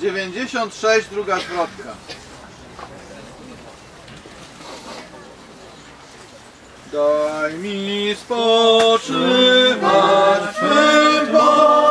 96, druga zwrotka. Daj mi spoczywać w Twym.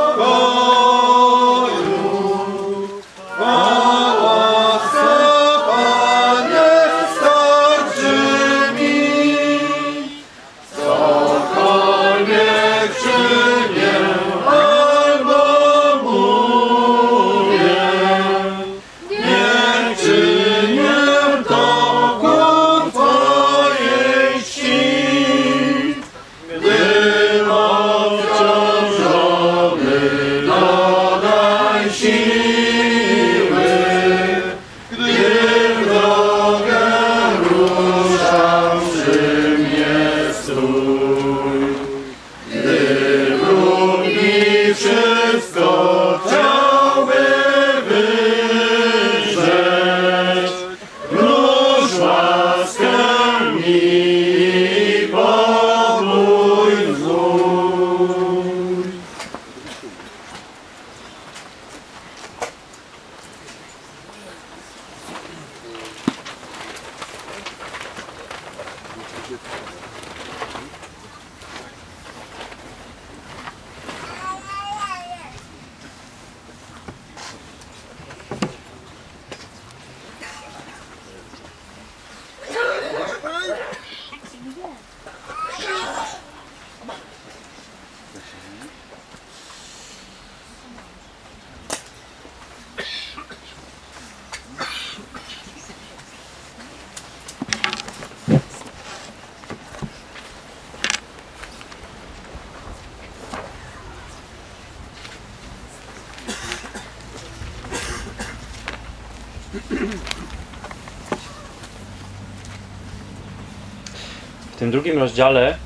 Tym drugim rozdziale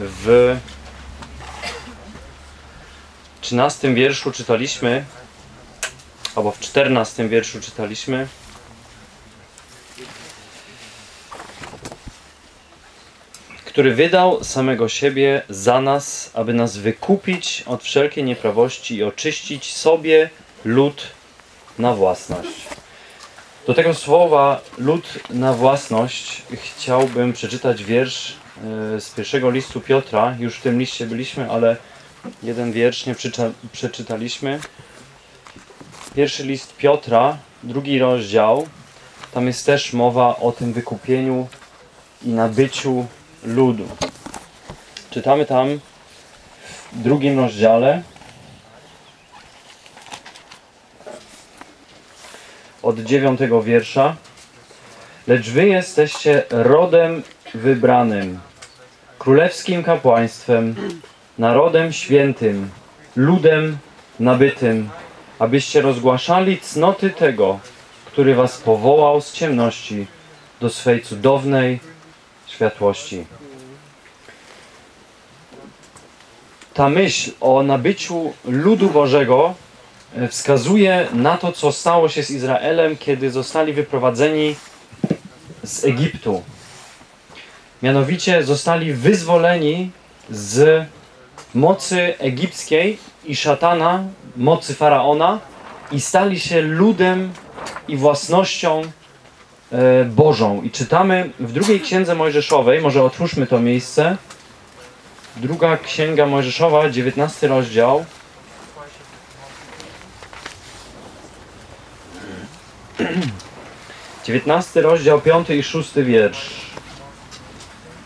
w 13 wierszu czytaliśmy, albo w 14 wierszu czytaliśmy, który wydał samego siebie za nas, aby nas wykupić od wszelkiej nieprawości i oczyścić sobie lud na własność. Do tego słowa lud na własność chciałbym przeczytać wiersz e, z pierwszego listu Piotra. Już w tym liście byliśmy, ale jeden wiersz nie przeczytaliśmy. Pierwszy list Piotra, drugi rozdział. Tam jest też mowa o tym wykupieniu i nabyciu ludu. Czytamy tam w drugim rozdziale od dziewiątego wiersza. Lecz wy jesteście rodem wybranym, królewskim kapłaństwem, narodem świętym, ludem nabytym, abyście rozgłaszali cnoty tego, który was powołał z ciemności do swej cudownej światłości. Ta myśl o nabyciu ludu Bożego wskazuje na to, co stało się z Izraelem, kiedy zostali wyprowadzeni z Egiptu. Mianowicie zostali wyzwoleni z mocy egipskiej i szatana, mocy faraona i stali się ludem i własnością e, Bożą. I czytamy w drugiej księdze Mojżeszowej, może otwórzmy to miejsce. Druga księga Mojżeszowa, 19 rozdział. Dziewiętnasty rozdział, piąty i szósty wiersz.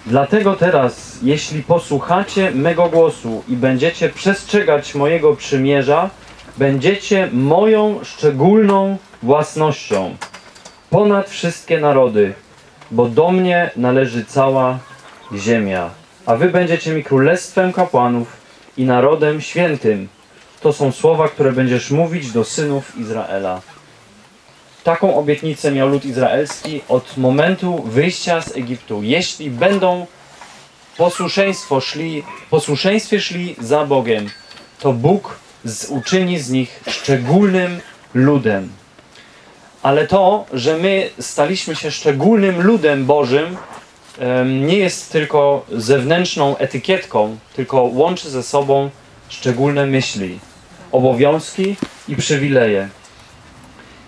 Dlatego teraz, jeśli posłuchacie mego głosu i będziecie przestrzegać mojego przymierza, będziecie moją szczególną własnością ponad wszystkie narody, bo do mnie należy cała ziemia. A wy będziecie mi królestwem kapłanów i narodem świętym. To są słowa, które będziesz mówić do synów Izraela. Taką obietnicę miał lud izraelski od momentu wyjścia z Egiptu. Jeśli będą posłuszeństwo szli, posłuszeństwie szli za Bogiem, to Bóg uczyni z nich szczególnym ludem. Ale to, że my staliśmy się szczególnym ludem Bożym, nie jest tylko zewnętrzną etykietką, tylko łączy ze sobą szczególne myśli, obowiązki i przywileje.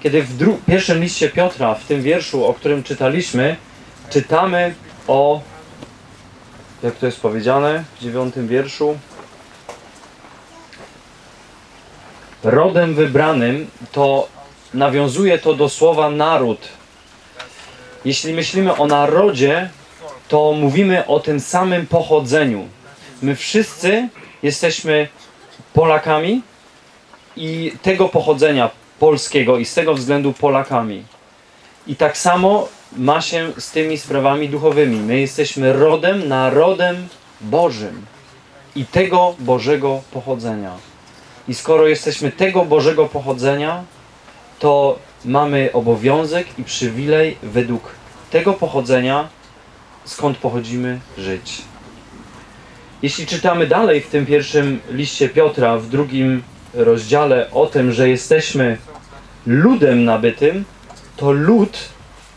Kiedy w pierwszym liście Piotra, w tym wierszu, o którym czytaliśmy, czytamy o, jak to jest powiedziane w dziewiątym wierszu, rodem wybranym, to nawiązuje to do słowa naród. Jeśli myślimy o narodzie, to mówimy o tym samym pochodzeniu. My wszyscy jesteśmy Polakami i tego pochodzenia polskiego i z tego względu Polakami. I tak samo ma się z tymi sprawami duchowymi. My jesteśmy rodem, narodem Bożym i tego Bożego pochodzenia. I skoro jesteśmy tego Bożego pochodzenia, to mamy obowiązek i przywilej według tego pochodzenia, skąd pochodzimy, żyć. Jeśli czytamy dalej w tym pierwszym liście Piotra, w drugim rozdziale o tym, że jesteśmy ludem nabytym, to lud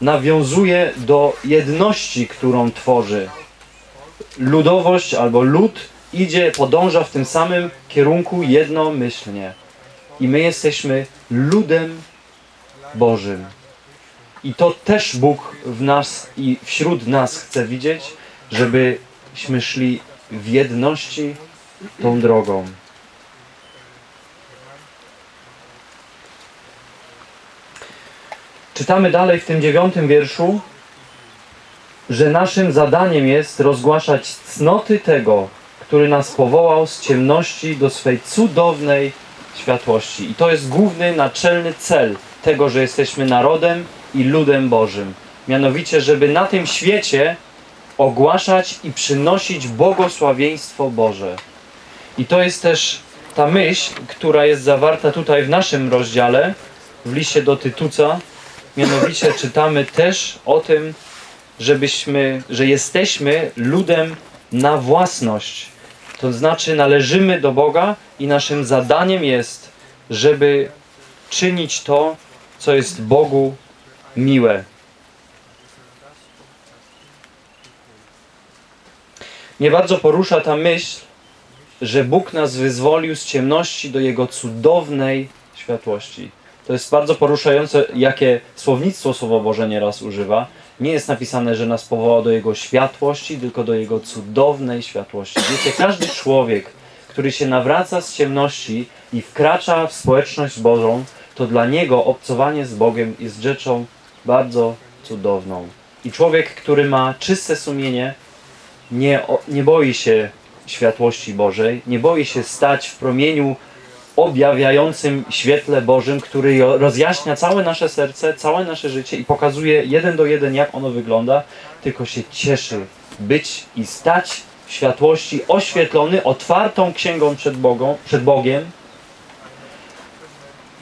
nawiązuje do jedności, którą tworzy. Ludowość albo lud idzie, podąża w tym samym kierunku jednomyślnie. I my jesteśmy ludem Bożym. I to też Bóg w nas i wśród nas chce widzieć, żebyśmy szli w jedności tą drogą. Czytamy dalej w tym dziewiątym wierszu, że naszym zadaniem jest rozgłaszać cnoty tego, który nas powołał z ciemności do swej cudownej światłości. I to jest główny, naczelny cel tego, że jesteśmy narodem i ludem Bożym. Mianowicie, żeby na tym świecie ogłaszać i przynosić błogosławieństwo Boże. I to jest też ta myśl, która jest zawarta tutaj w naszym rozdziale, w liście do Tytuca. Mianowicie czytamy też o tym, żebyśmy, że jesteśmy ludem na własność. To znaczy należymy do Boga i naszym zadaniem jest, żeby czynić to, co jest Bogu miłe. Mnie bardzo porusza ta myśl, że Bóg nas wyzwolił z ciemności do Jego cudownej światłości. To jest bardzo poruszające, jakie słownictwo Słowo Boże nieraz używa. Nie jest napisane, że nas powołał do Jego światłości, tylko do Jego cudownej światłości. Wiecie, każdy człowiek, który się nawraca z ciemności i wkracza w społeczność Bożą, to dla niego obcowanie z Bogiem jest rzeczą bardzo cudowną. I człowiek, który ma czyste sumienie, nie, nie boi się światłości Bożej, nie boi się stać w promieniu objawiającym świetle Bożym, który rozjaśnia całe nasze serce, całe nasze życie i pokazuje jeden do jeden, jak ono wygląda, tylko się cieszy być i stać w światłości, oświetlony, otwartą księgą przed, Bogą, przed Bogiem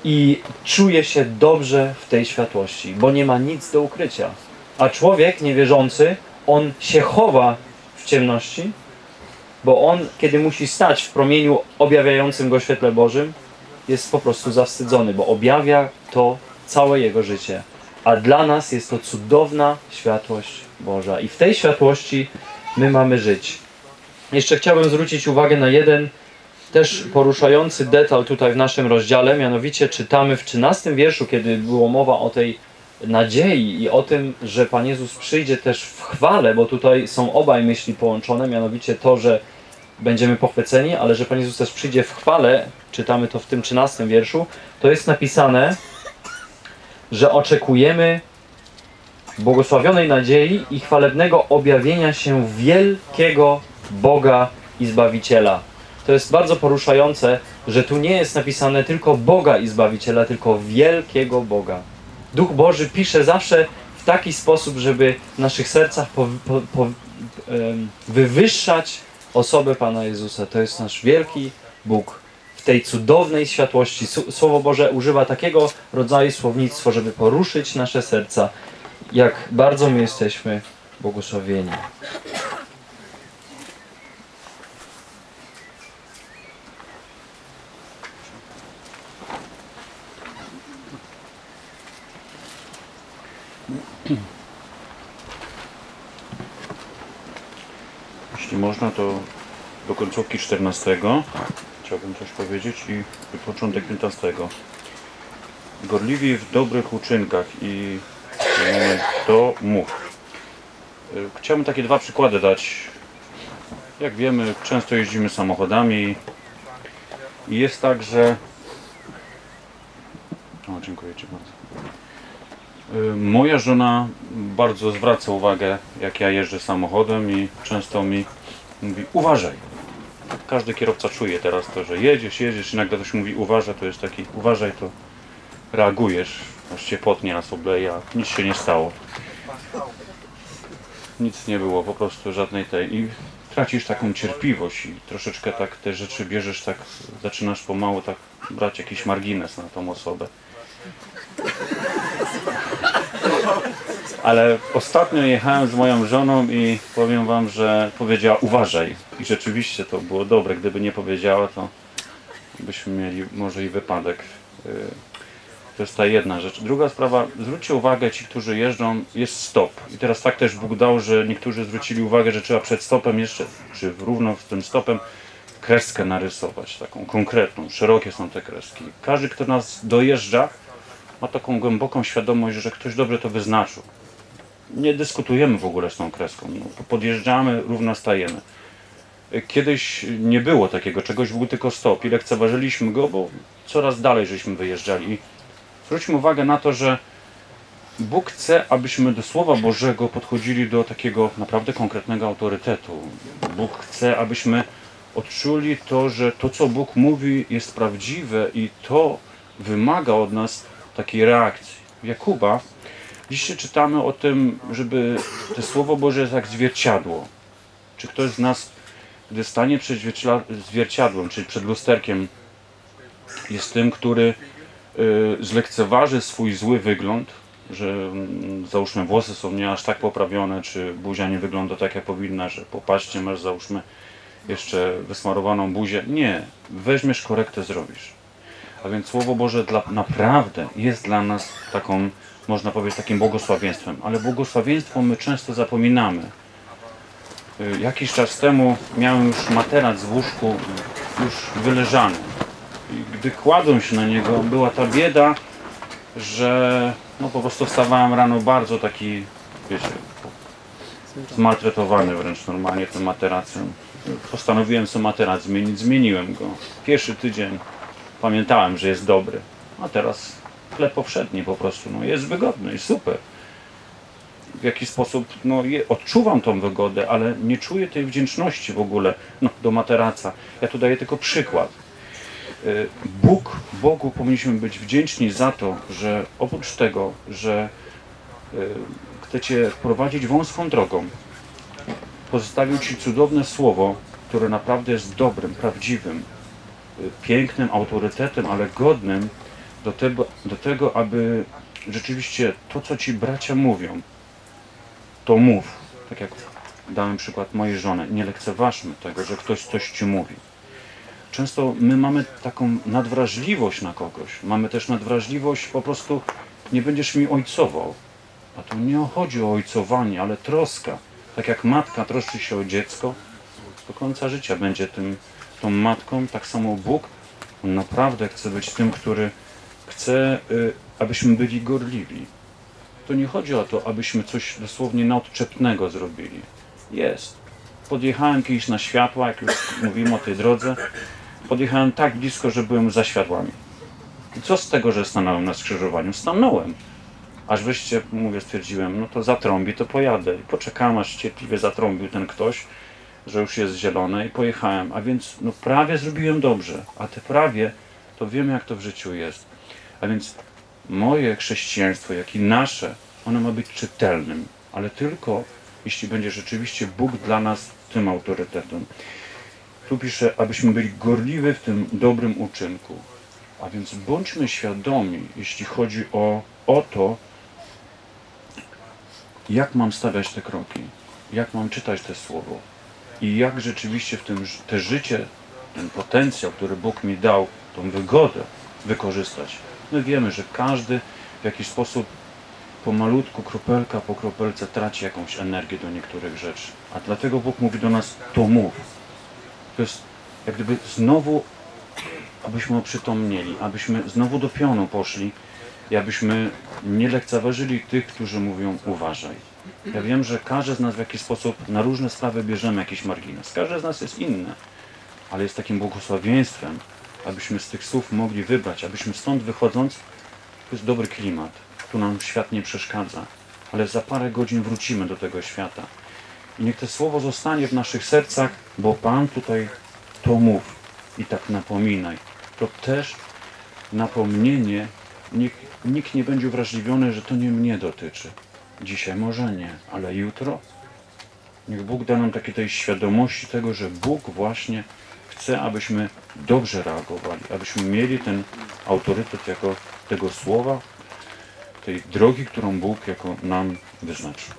i czuje się dobrze w tej światłości, bo nie ma nic do ukrycia. A człowiek niewierzący, on się chowa w ciemności, bo on, kiedy musi stać w promieniu objawiającym go świetle Bożym, jest po prostu zawstydzony, bo objawia to całe jego życie. A dla nas jest to cudowna światłość Boża. I w tej światłości my mamy żyć. Jeszcze chciałbym zwrócić uwagę na jeden też poruszający detal tutaj w naszym rozdziale, mianowicie czytamy w 13 wierszu, kiedy było mowa o tej nadziei i o tym, że Pan Jezus przyjdzie też w chwale, bo tutaj są obaj myśli połączone, mianowicie to, że będziemy pochwyceni, ale że Pan Jezus też przyjdzie w chwale, czytamy to w tym 13 wierszu, to jest napisane, że oczekujemy błogosławionej nadziei i chwalebnego objawienia się wielkiego Boga i Zbawiciela. To jest bardzo poruszające, że tu nie jest napisane tylko Boga i Zbawiciela, tylko wielkiego Boga. Duch Boży pisze zawsze w taki sposób, żeby w naszych sercach po, po, po, wywyższać osobę Pana Jezusa. To jest nasz wielki Bóg. W tej cudownej światłości Słowo Boże używa takiego rodzaju słownictwo, żeby poruszyć nasze serca, jak bardzo my jesteśmy błogosławieni. Jeśli można, to do końcówki 14 chciałbym coś powiedzieć i początek 15. gorliwi w dobrych uczynkach i to mów. Y, Chciałbym takie dwa przykłady dać. Jak wiemy, często jeździmy samochodami i jest tak, że... O, dziękuję Ci bardzo. Y, Moja żona bardzo zwraca uwagę, jak ja jeżdżę samochodem i często mi mówi uważaj. Każdy kierowca czuje teraz to, że jedziesz, jedziesz i nagle ktoś mówi uważaj, to jest taki uważaj, to reagujesz, aż cię potnie nas obleje, a nic się nie stało. Nic nie było, po prostu żadnej tej i tracisz taką cierpliwość i troszeczkę tak te rzeczy bierzesz tak, zaczynasz pomału tak brać jakiś margines na tą osobę. Ale ostatnio jechałem z moją żoną i powiem wam, że powiedziała uważaj. I rzeczywiście to było dobre. Gdyby nie powiedziała, to byśmy mieli może i wypadek. Yy, To jest ta jedna rzecz. Druga sprawa, zwróćcie uwagę, ci, którzy jeżdżą, jest stop. I teraz tak też Bóg dał, że niektórzy zwrócili uwagę, że trzeba przed stopem jeszcze, czy równo z tym stopem, kreskę narysować, taką konkretną. Szerokie są te kreski. Każdy, kto nas dojeżdża, ma taką głęboką świadomość, że ktoś dobrze to wyznaczył. Nie dyskutujemy w ogóle z tą kreską. No, podjeżdżamy, równo stajemy. Kiedyś nie było takiego czegoś, był tylko stop i lekceważyliśmy go, bo coraz dalej żeśmy wyjeżdżali. Zwróćmy uwagę na to, że Bóg chce, abyśmy do Słowa Bożego podchodzili do takiego naprawdę konkretnego autorytetu. Bóg chce, abyśmy odczuli to, że to, co Bóg mówi, jest prawdziwe i to wymaga od nas takiej reakcji. Jakuba dzisiaj czytamy o tym, żeby to Słowo Boże jest jak zwierciadło. Czy ktoś z nas, gdy stanie przed zwierciadłem, czyli przed lusterkiem, jest tym, który y, zlekceważy swój zły wygląd, że mm, załóżmy włosy są nie aż tak poprawione, czy buzia nie wygląda tak jak powinna, że popatrzcie, masz załóżmy jeszcze wysmarowaną buzię. Nie, weźmiesz korektę, zrobisz. A więc Słowo Boże dla, naprawdę jest dla nas taką, można powiedzieć, takim błogosławieństwem. Ale błogosławieństwo my często zapominamy. Y, Jakiś czas temu miałem już materac w łóżku, już wyleżany. I gdy kładłem się na niego, była ta bieda, że no po prostu wstawałem rano bardzo taki, wiecie, zmaltretowany wręcz normalnie tym materacem. Postanowiłem sobie materac zmienić, zmieniłem go. Pierwszy tydzień pamiętałem, że jest dobry, a teraz chleb powszedni po prostu, no jest wygodny i super. W jakiś sposób, no je, odczuwam tą wygodę, ale nie czuję tej wdzięczności w ogóle no, do materaca. Ja tu daję tylko przykład. Y, Bóg, Bogu powinniśmy być wdzięczni za to, że oprócz tego, że y, chcecie prowadzić wąską drogą, pozostawił Ci cudowne słowo, które naprawdę jest dobrym, prawdziwym, pięknym autorytetem, ale godnym do tego, do tego, aby rzeczywiście to, co Ci bracia mówią, to mów. Tak jak dałem przykład mojej żony. Nie lekceważmy tego, że ktoś coś Ci mówi. Często my mamy taką nadwrażliwość na kogoś. Mamy też nadwrażliwość po prostu nie będziesz mi ojcował. A tu nie chodzi o ojcowanie, ale troska. Tak jak matka troszczy się o dziecko, do końca życia będzie tym, tą matką, tak samo Bóg on naprawdę chce być tym, który chce, y, abyśmy byli gorliwi. To nie chodzi o to, abyśmy coś dosłownie nadczepnego zrobili. Jest. Podjechałem kiedyś na światła, jak już mówimy o tej drodze, podjechałem tak blisko, że byłem za światłami. I co z tego, że stanąłem na skrzyżowaniu? Stanąłem. Aż wreszcie, mówię, stwierdziłem, no to zatrąbi, to pojadę. I poczekałem, aż cierpliwie zatrąbił ten ktoś, że już jest zielone i pojechałem. A więc, no prawie zrobiłem dobrze. A te prawie, to wiemy, jak to w życiu jest. A więc moje chrześcijaństwo, jak i nasze, ono ma być czytelnym, ale tylko jeśli będzie rzeczywiście Bóg dla nas tym autorytetem. Tu pisze, abyśmy byli gorliwi w tym dobrym uczynku. A więc bądźmy świadomi, jeśli chodzi o, o to, jak mam stawiać te kroki, jak mam czytać te słowo i jak rzeczywiście w tym te życie, ten potencjał, który Bóg mi dał, tą wygodę wykorzystać. My wiemy, że każdy w jakiś sposób pomalutku, kropelka po kropelce traci jakąś energię do niektórych rzeczy. A dlatego Bóg mówi do nas, to mów. To jest jak gdyby znowu, abyśmy oprzytomnieli, abyśmy znowu do pionu poszli i abyśmy nie lekceważyli tych, którzy mówią uważaj. Ja wiem, że każdy z nas w jakiś sposób na różne sprawy bierzemy jakiś margines. Każdy z nas jest inny, ale jest takim błogosławieństwem, abyśmy z tych słów mogli wybrać, abyśmy stąd wychodząc, to jest dobry klimat, tu nam świat nie przeszkadza, ale za parę godzin wrócimy do tego świata. I niech to słowo zostanie w naszych sercach, bo Pan tutaj to mów i tak napominaj. To też napomnienie, niech nikt nie będzie uwrażliwiony, że to nie mnie dotyczy. Dzisiaj może nie, ale jutro niech Bóg da nam takiej tej świadomości tego, że Bóg właśnie chce, abyśmy dobrze reagowali, abyśmy mieli ten autorytet jako tego słowa, tej drogi, którą Bóg jako nam wyznaczył.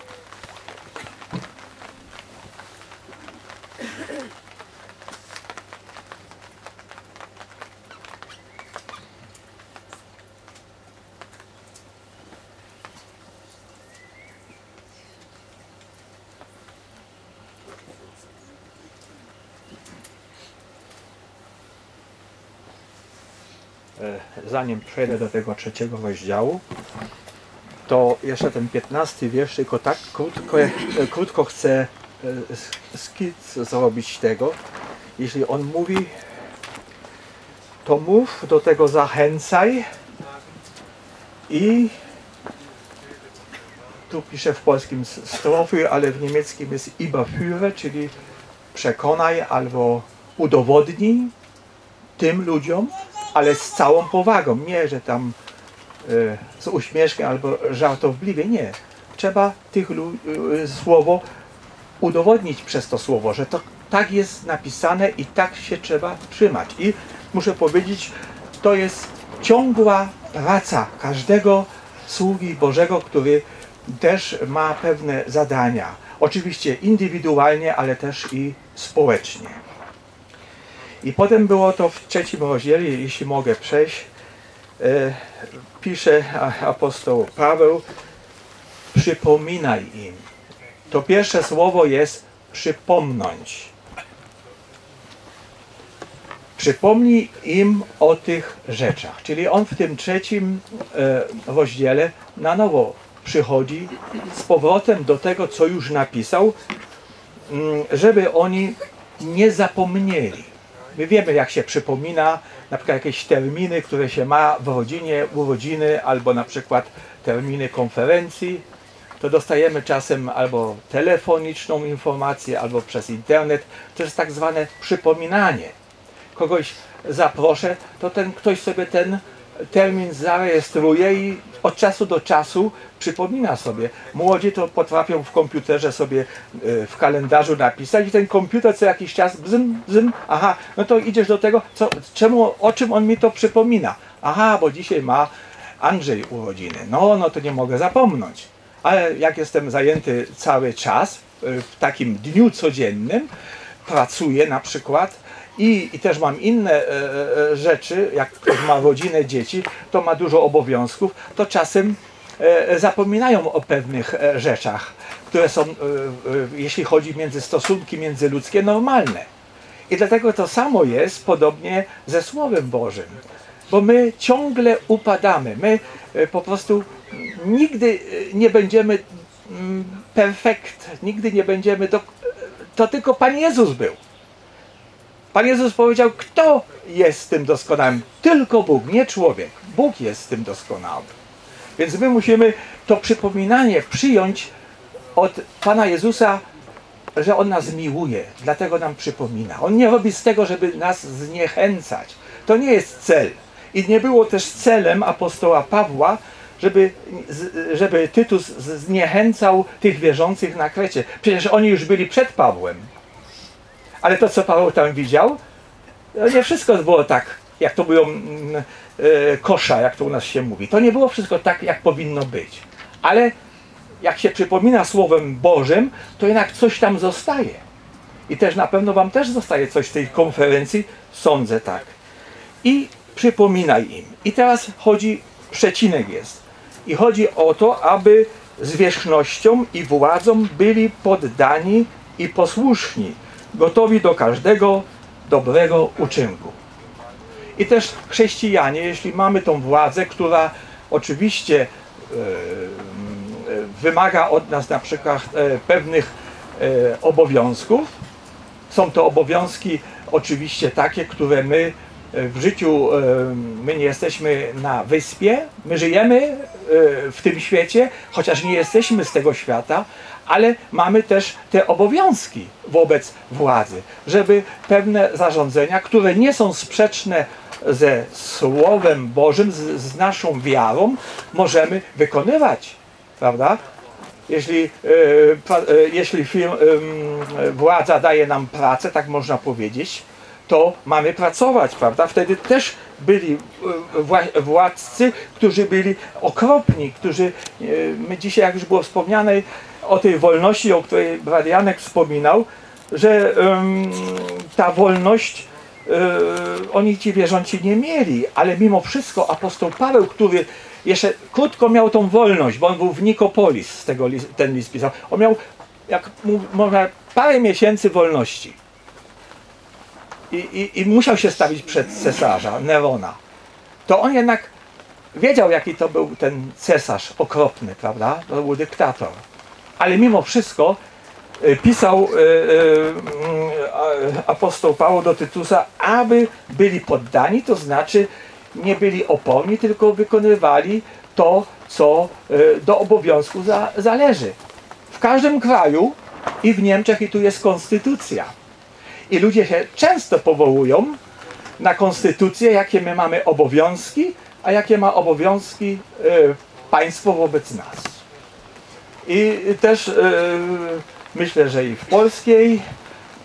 E, zanim przejdę do tego trzeciego rozdziału, to jeszcze ten 15 wiersz, tylko tak krótko, e, krótko chcę e, skic zrobić tego. Jeśli on mówi, to mów, do tego zachęcaj i tu piszę w polskim strofy, ale w niemieckim jest überführe, czyli przekonaj albo udowodnij tym ludziom, ale z całą powagą. Nie, że tam e, z uśmieszkiem albo żartobliwie. Nie. Trzeba tych e, słowo udowodnić przez to słowo, że to tak jest napisane i tak się trzeba trzymać. I muszę powiedzieć, to jest ciągła praca każdego sługi Bożego, który też ma pewne zadania. Oczywiście indywidualnie, ale też i społecznie. I potem było to w trzecim rozdziale, jeśli mogę przejść, e, pisze apostoł Paweł, przypominaj im. To pierwsze słowo jest przypomnąć. Przypomnij im o tych rzeczach. Czyli on w tym trzecim e, rozdziale na nowo przychodzi z powrotem do tego, co już napisał, mm, żeby oni nie zapomnieli. My wiemy, jak się przypomina na przykład jakieś terminy, które się ma w rodzinie, urodziny, albo na przykład terminy konferencji, to dostajemy czasem albo telefoniczną informację, albo przez internet. To jest tak zwane przypominanie. Kogoś zaproszę, to ten ktoś sobie ten termin zarejestruje i od czasu do czasu przypomina sobie. Młodzi to potrafią w komputerze sobie y, w kalendarzu napisać i ten komputer co jakiś czas bzym, bzym, aha, no to idziesz do tego, co, czemu, o czym on mi to przypomina? Aha, bo dzisiaj ma Andrzej urodziny. No, no to nie mogę zapomnieć. Ale jak jestem zajęty cały czas y, w takim dniu codziennym, pracuję na przykład i, i też mam inne e, e, rzeczy, jak ktoś ma rodzinę, dzieci, to ma dużo obowiązków, to czasem e, zapominają o pewnych e, rzeczach, które są, e, e, jeśli chodzi między stosunki międzyludzkie, normalne. I dlatego to samo jest podobnie ze Słowem Bożym. Bo my ciągle upadamy. My e, po prostu nigdy e, nie będziemy mm, perfekt, nigdy nie będziemy do... To tylko Pan Jezus był. Pan Jezus powiedział, kto jest tym doskonałym? Tylko Bóg, nie człowiek. Bóg jest tym doskonały. Więc my musimy to przypominanie przyjąć od Pana Jezusa, że On nas miłuje, dlatego nam przypomina. On nie robi z tego, żeby nas zniechęcać. To nie jest cel. I nie było też celem apostoła Pawła, żeby, żeby Tytus zniechęcał tych wierzących na Krecie. Przecież oni już byli przed Pawłem. Ale to, co Paweł tam widział, to nie wszystko było tak, jak to było mm, kosza, jak to u nas się mówi. To nie było wszystko tak, jak powinno być. Ale jak się przypomina Słowem Bożym, to jednak coś tam zostaje. I też na pewno Wam też zostaje coś z tej konferencji, sądzę tak. I przypominaj im. I teraz chodzi, przecinek jest. I chodzi o to, aby zwierzchnością i władzą byli poddani i posłuszni, gotowi do każdego dobrego uczynku. I też chrześcijanie, jeśli mamy tą władzę, która oczywiście e, wymaga od nas na przykład e, pewnych e, obowiązków. Są to obowiązki oczywiście takie, które my w życiu, my nie jesteśmy na wyspie, my żyjemy w tym świecie, chociaż nie jesteśmy z tego świata, ale mamy też te obowiązki wobec władzy, żeby pewne zarządzenia, które nie są sprzeczne ze Słowem Bożym, z, z naszą wiarą, możemy wykonywać, prawda? Jeśli, e, pra- e, jeśli firm, władza daje nam pracę, tak można powiedzieć, to mamy pracować, prawda? Wtedy też byli e, wła- władcy, którzy byli okropni, którzy, my dzisiaj, jak już było wspomniane o tej wolności, o której brat Janek wspominał, że em, ta wolność oni ci wierzący nie mieli, ale mimo wszystko apostoł Paweł, który jeszcze krótko miał tą wolność, bo on był w Nikopolis, z tego lis- ten list pisał, on miał, jak można, parę miesięcy wolności. I, i, I musiał się stawić przed cesarza, Nerona. To on jednak wiedział, jaki to był ten cesarz okropny, prawda? To był dyktator. Ale mimo wszystko e, pisał e, e, mm, apostoł Paweł do Tytusa, aby byli poddani, to znaczy nie byli oporni, tylko wykonywali to, co e, do obowiązku za, zależy. W każdym kraju i w Niemczech i tu jest konstytucja. I ludzie się często powołują na konstytucję, jakie my mamy obowiązki, a jakie ma obowiązki e, państwo wobec nas. I też e, myślę, że i w polskiej,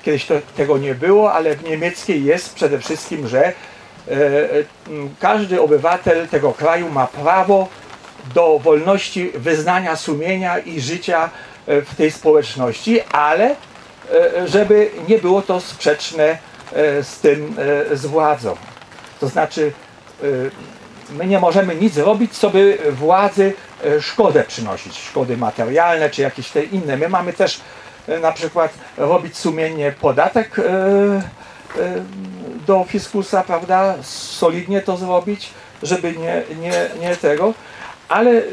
kiedyś to, tego nie było, ale w niemieckiej jest przede wszystkim, że e, każdy obywatel tego kraju ma prawo do wolności wyznania sumienia i życia e, w tej społeczności, ale e, żeby nie było to sprzeczne z tym, z władzą. To znaczy, my nie możemy nic robić, co by władzy szkodę przynosić, szkody materialne czy jakieś te inne. My mamy też e, na przykład robić sumiennie podatek e, e, do fiskusa, prawda, solidnie to zrobić, żeby nie, nie, nie tego, ale e,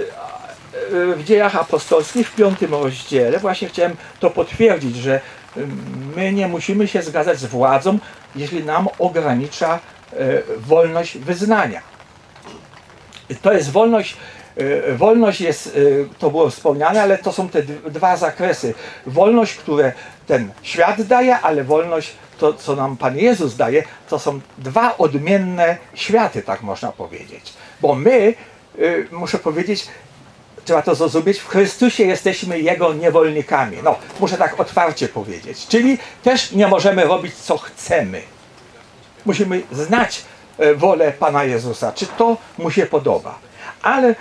w dziejach apostolskich w piątym rozdziale właśnie chciałem to potwierdzić, że my nie musimy się zgadzać z władzą, jeśli nam ogranicza e, wolność wyznania. To jest wolność, e, wolność jest, e, to było wspomniane, ale to są te dwa zakresy. Wolność, które ten świat daje, ale wolność, to co nam Pan Jezus daje, to są dwa odmienne światy, tak można powiedzieć. Bo my, e, muszę powiedzieć, trzeba to zrozumieć, w Chrystusie jesteśmy Jego niewolnikami. No, muszę tak otwarcie powiedzieć. Czyli też nie możemy robić, co chcemy. Musimy znać e, wolę Pana Jezusa, czy to mu się podoba. Ale e, e,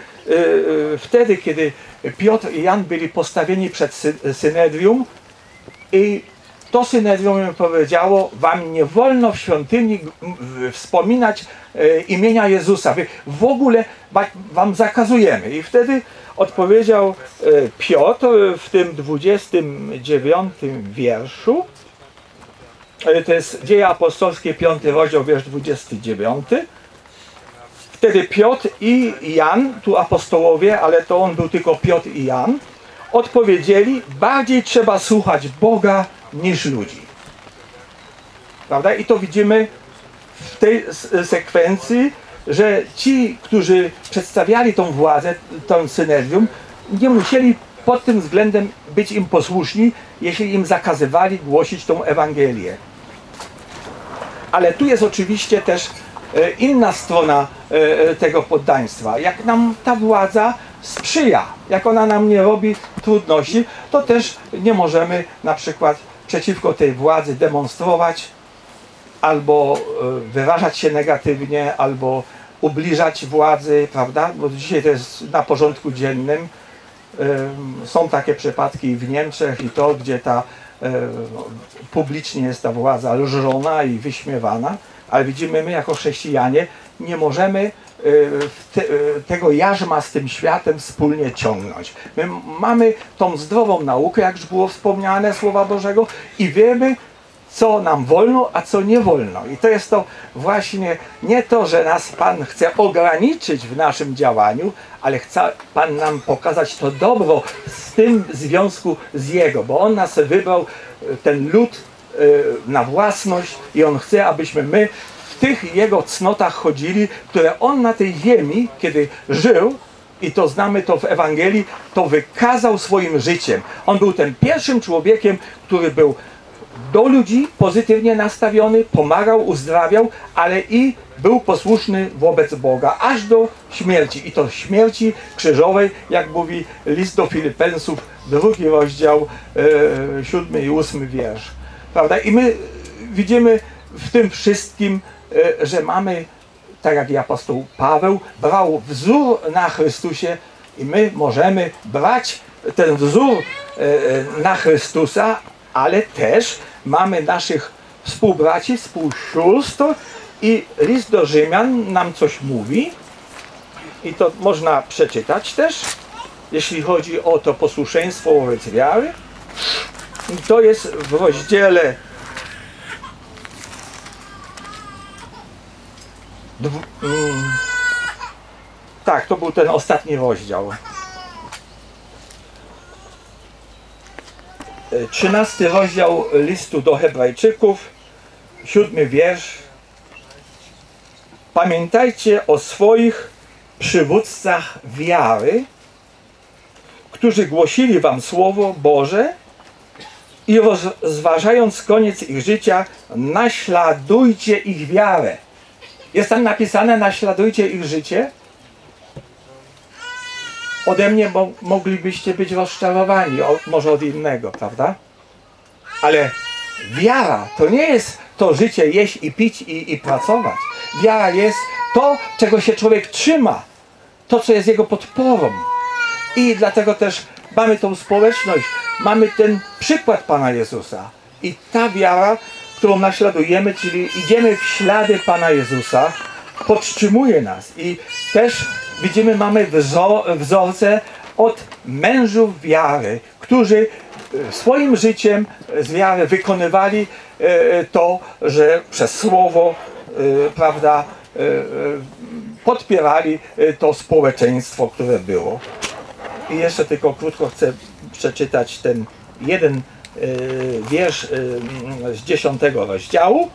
wtedy, kiedy Piotr i Jan byli postawieni przed sy- synedrium i to synedrium powiedziało, wam nie wolno w świątyni wspominać e, imienia Jezusa. Wy w ogóle wa- wam zakazujemy. I wtedy odpowiedział e, Piotr w tym 29 wierszu, E, to jest Dzieje Apostolskie, 5 rozdział, wiersz 29. Wtedy Piotr i Jan, tu apostołowie, ale to on był tylko Piotr i Jan, odpowiedzieli, bardziej trzeba słuchać Boga niż ludzi. Prawda? I to widzimy w tej sekwencji, że ci, którzy przedstawiali tą władzę, tą synedium, nie musieli pod tym względem być im posłuszni, jeśli im zakazywali głosić tą Ewangelię. Ale tu jest oczywiście też e, inna strona tego poddaństwa. Jak nam ta władza sprzyja, jak ona nam nie robi trudności, to też nie możemy na przykład przeciwko tej władzy demonstrować, albo e, wyrażać się negatywnie, albo ubliżać władzy, prawda? Bo dzisiaj to jest na porządku dziennym. Ym, Są takie przypadki w Niemczech i to, gdzie ta e, publicznie jest ta władza lżona i wyśmiewana, ale widzimy my jako chrześcijanie nie możemy w te, e, tego jarzma z tym światem wspólnie ciągnąć. My mamy tą zdrową naukę, jak już było wspomniane, Słowa Bożego i wiemy, co nam wolno, a co nie wolno. I to jest to właśnie nie to, że nas Pan chce ograniczyć w naszym działaniu, ale chce Pan nam pokazać to dobro z tym związku z Jego, bo On nas wybrał, e, ten lud na własność i On chce, abyśmy my tych Jego cnotach chodzili, które On na tej ziemi, kiedy żył, i to znamy to w Ewangelii, to wykazał swoim życiem. On był tym pierwszym człowiekiem, który był do ludzi pozytywnie nastawiony, pomagał, uzdrawiał, ale i był posłuszny wobec Boga, aż do śmierci. I to śmierci krzyżowej, jak mówi list do Filipensów, drugi rozdział, e, siódmy i ósmy wiersz. Prawda? I my widzimy w tym wszystkim, że mamy, tak jak i apostoł Paweł, brał wzór na Chrystusie i my możemy brać ten wzór e, e, na Chrystusa, ale też mamy naszych współbraci, współsióstr i list do Rzymian nam coś mówi i to można przeczytać też, jeśli chodzi o to posłuszeństwo wobec wiary. I to jest w rozdziale tak, to był ten ostatni rozdział. 13 rozdział listu do Hebrajczyków, siódmy wiersz. Pamiętajcie o swoich przywódcach wiary, którzy głosili wam Słowo Boże i rozważając koniec ich życia, naśladujcie ich wiarę. Jest tam napisane, naśladujcie ich życie. Ode mnie mo moglibyście być rozczarowani, od, może od innego, prawda? Ale wiara to nie jest to życie jeść i pić i, i pracować. Wiara jest to, czego się człowiek trzyma, to, co jest jego podporą. I dlatego też mamy tą społeczność, mamy ten przykład Pana Jezusa. I ta wiara, którą naśladujemy, czyli idziemy w ślady Pana Jezusa, podtrzymuje nas. I też widzimy, mamy wzor, wzorce od mężów wiary, którzy e, swoim życiem z wiary wykonywali e, to, że przez słowo, e, prawda, podpierali to społeczeństwo, które było. I jeszcze tylko krótko chcę przeczytać ten jeden wiersz e, z dziesiątego rozdziału.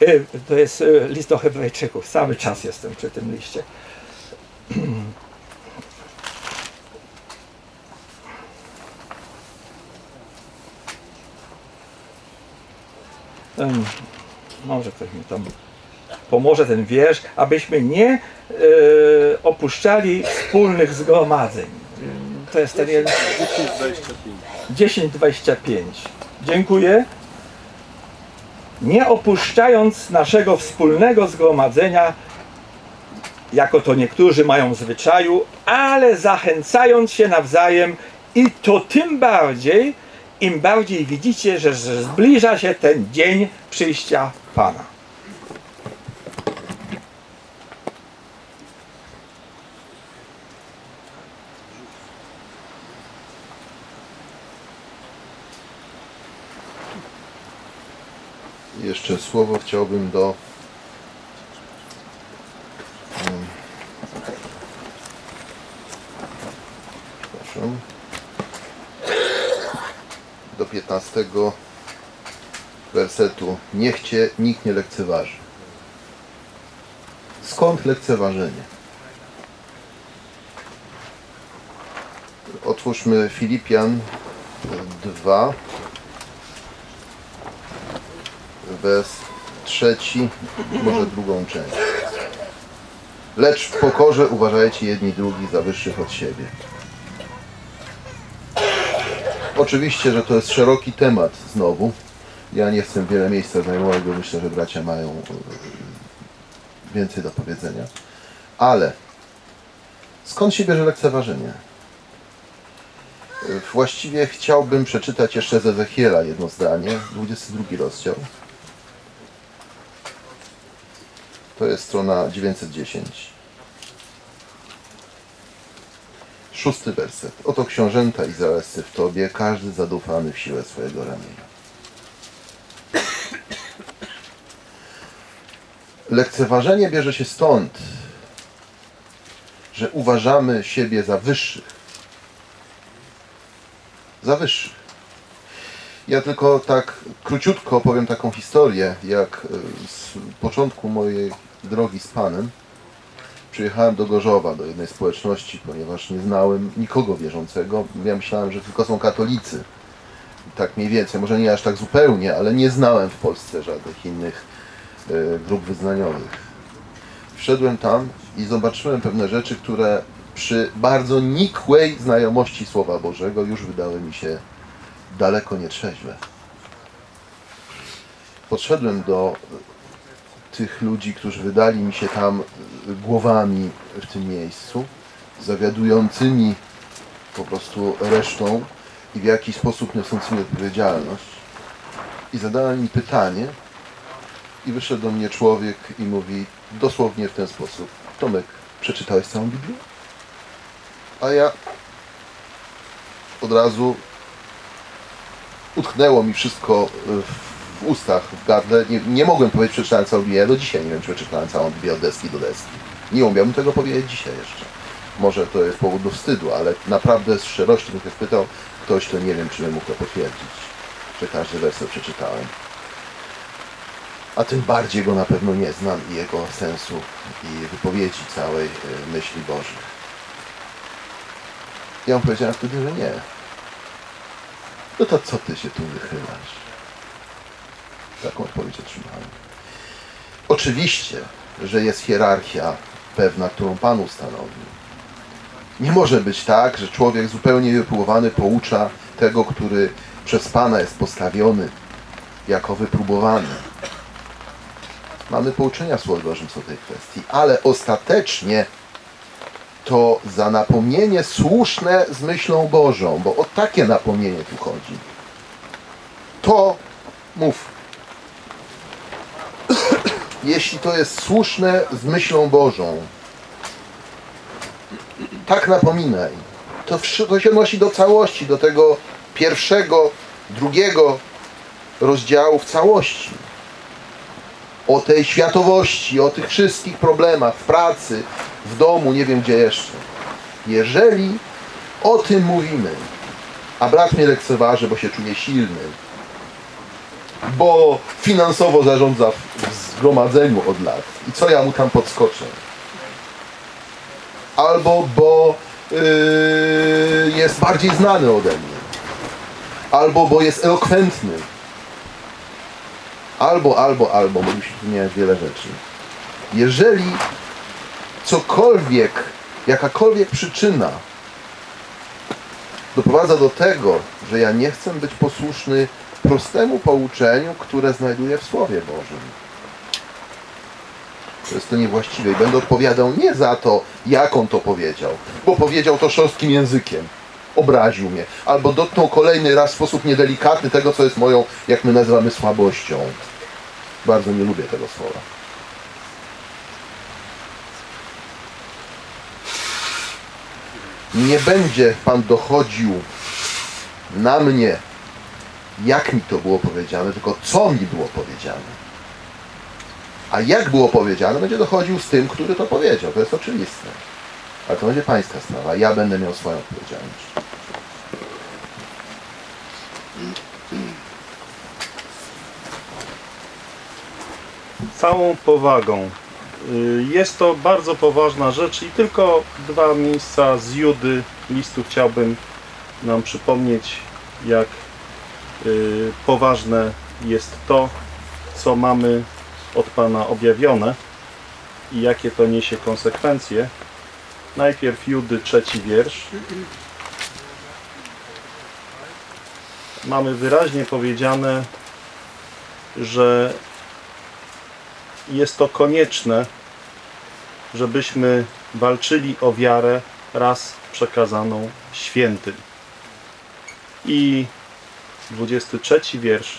E, To jest list do Hebrajczyków. Cały czas jestem przy tym liście. Em, Może ktoś mi tam pomoże ten wiersz, abyśmy nie opuszczali wspólnych zgromadzeń. E, To jest ten jeden. 10.25. Dziękuję. Nie opuszczając naszego wspólnego zgromadzenia, jako to niektórzy mają zwyczaju, ale zachęcając się nawzajem i to tym bardziej, im bardziej widzicie, że zbliża się ten dzień przyjścia Pana. Jeszcze słowo chciałbym do mm, do 15 wersetu. Niech cię nikt nie lekceważy. Skąd lekceważenie? Otwórzmy Filipian 2 wers trzeci, może drugą część. Lecz w pokorze uważajcie jedni drugich za wyższych od siebie. Oczywiście, że to jest szeroki temat znowu. Ja nie chcę wiele miejsca zajmować, bo myślę, że bracia mają e, więcej do powiedzenia. Ale skąd się bierze lekceważenie? E, Właściwie chciałbym przeczytać jeszcze z Ezechiela jedno zdanie, 22 rozdział. To jest strona 910. Szósty werset. Oto książęta izraelscy w Tobie, każdy zadufany w siłę swojego ramienia. Lekceważenie bierze się stąd, że uważamy siebie za wyższych. Za wyższych. Ja tylko tak króciutko opowiem taką historię, jak e, z początku mojej drogi z Panem przyjechałem do Gorzowa, do jednej społeczności, ponieważ nie znałem nikogo wierzącego. Ja myślałem, że tylko są katolicy. Tak mniej więcej, może nie aż tak zupełnie, ale nie znałem w Polsce żadnych innych e, grup wyznaniowych. Wszedłem tam i zobaczyłem pewne rzeczy, które przy bardzo nikłej znajomości Słowa Bożego już wydały mi się daleko nietrzeźwe. Podszedłem do tych ludzi, którzy wydali mi się tam głowami w tym miejscu, zawiadującymi po prostu resztą i w jakiś sposób niosącymi odpowiedzialność. I zadałem im pytanie i wyszedł do mnie człowiek i mówi dosłownie w ten sposób. Tomek, przeczytałeś całą Biblię? A ja od razu utknęło mi wszystko w ustach, w gardle. Nie, nie mogłem powiedzieć, przeczytałem całą Biblię. Do dzisiaj nie wiem, czy przeczytałem całą Biblię od deski do deski. Nie umiałbym tego powiedzieć dzisiaj jeszcze. Może to jest powód do wstydu, ale naprawdę z szczerości bym się spytał ktoś, to nie wiem, czy bym mógł to potwierdzić, że każdy werset przeczytałem. A tym bardziej go na pewno nie znam i jego sensu i wypowiedzi całej y, myśli Bożych. Ja mu powiedziałem wtedy, że nie. No to co ty się tu wychylasz? Taką odpowiedź otrzymałem. Oczywiście, że jest hierarchia pewna, którą Pan ustanowił. Nie może być tak, że człowiek zupełnie wypróbowany poucza tego, który przez Pana jest postawiony jako wypróbowany. Mamy pouczenia w Słowie Bożym co tej kwestii, ale ostatecznie to za napomnienie słuszne z myślą Bożą, bo o takie napomnienie tu chodzi. To mów. Jeśli to jest słuszne z myślą Bożą, tak napominaj. To, to się odnosi do całości, do tego pierwszego, drugiego rozdziału w całości. O tej światowości, o tych wszystkich problemach w pracy, w domu, nie wiem gdzie jeszcze. Jeżeli o tym mówimy, a brat mnie lekceważy, bo się czuje silny, bo finansowo zarządza w zgromadzeniu od lat i co ja mu tam podskoczę? Albo bo yy, jest bardziej znany ode mnie, albo bo jest elokwentny, albo, albo, albo, mogliśmy wymieniać wiele rzeczy. Jeżeli cokolwiek, jakakolwiek przyczyna doprowadza do tego, że ja nie chcę być posłuszny prostemu pouczeniu, które znajduję w Słowie Bożym. To jest to niewłaściwe i będę odpowiadał nie za to, jak on to powiedział, bo powiedział to szorstkim językiem, obraził mnie, albo dotknął kolejny raz w sposób niedelikatny tego, co jest moją, jak my nazywamy, słabością. Bardzo nie lubię tego słowa. Nie będzie Pan dochodził na mnie, jak mi to było powiedziane, tylko co mi było powiedziane. A jak było powiedziane, będzie dochodził z tym, który to powiedział. To jest oczywiste. Ale to będzie pańska sprawa. Ja będę miał swoją odpowiedzialność. całą powagą. Y, Jest to bardzo poważna rzecz i tylko dwa miejsca z Judy listu chciałbym nam przypomnieć, jak poważne jest to, co mamy od Pana objawione i jakie to niesie konsekwencje. Najpierw Judy, trzeci wiersz. Mamy wyraźnie powiedziane, że jest to konieczne, żebyśmy walczyli o wiarę raz przekazaną świętym. I 23 wiersz.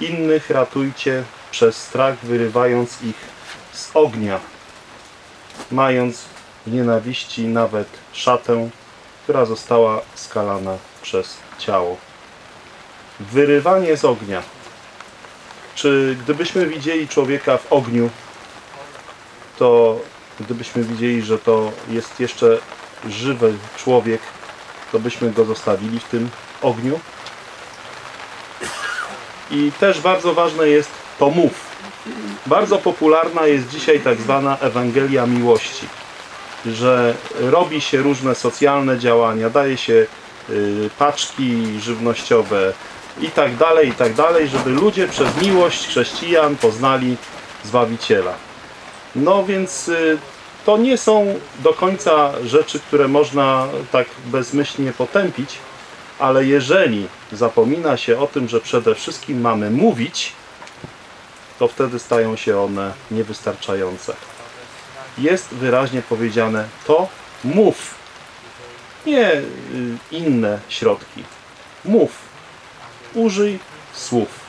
Innych ratujcie przez strach, wyrywając ich z ognia, mając w nienawiści nawet szatę, która została skalana przez ciało. Wyrywanie z ognia. Czy gdybyśmy widzieli człowieka w ogniu, to gdybyśmy widzieli, że to jest jeszcze żywy człowiek, to byśmy go zostawili w tym ogniu? I też bardzo ważne jest to mów. Bardzo popularna jest dzisiaj tak zwana Ewangelia Miłości, że robi się różne socjalne działania, daje się y, paczki żywnościowe i tak dalej, i tak dalej, żeby ludzie przez miłość chrześcijan poznali Zbawiciela. No więc y, to nie są do końca rzeczy, które można tak bezmyślnie potępić, ale jeżeli zapomina się o tym, że przede wszystkim mamy mówić, to wtedy stają się one niewystarczające. Jest wyraźnie powiedziane to mów. Nie y, inne środki. Mów. Użyj słów.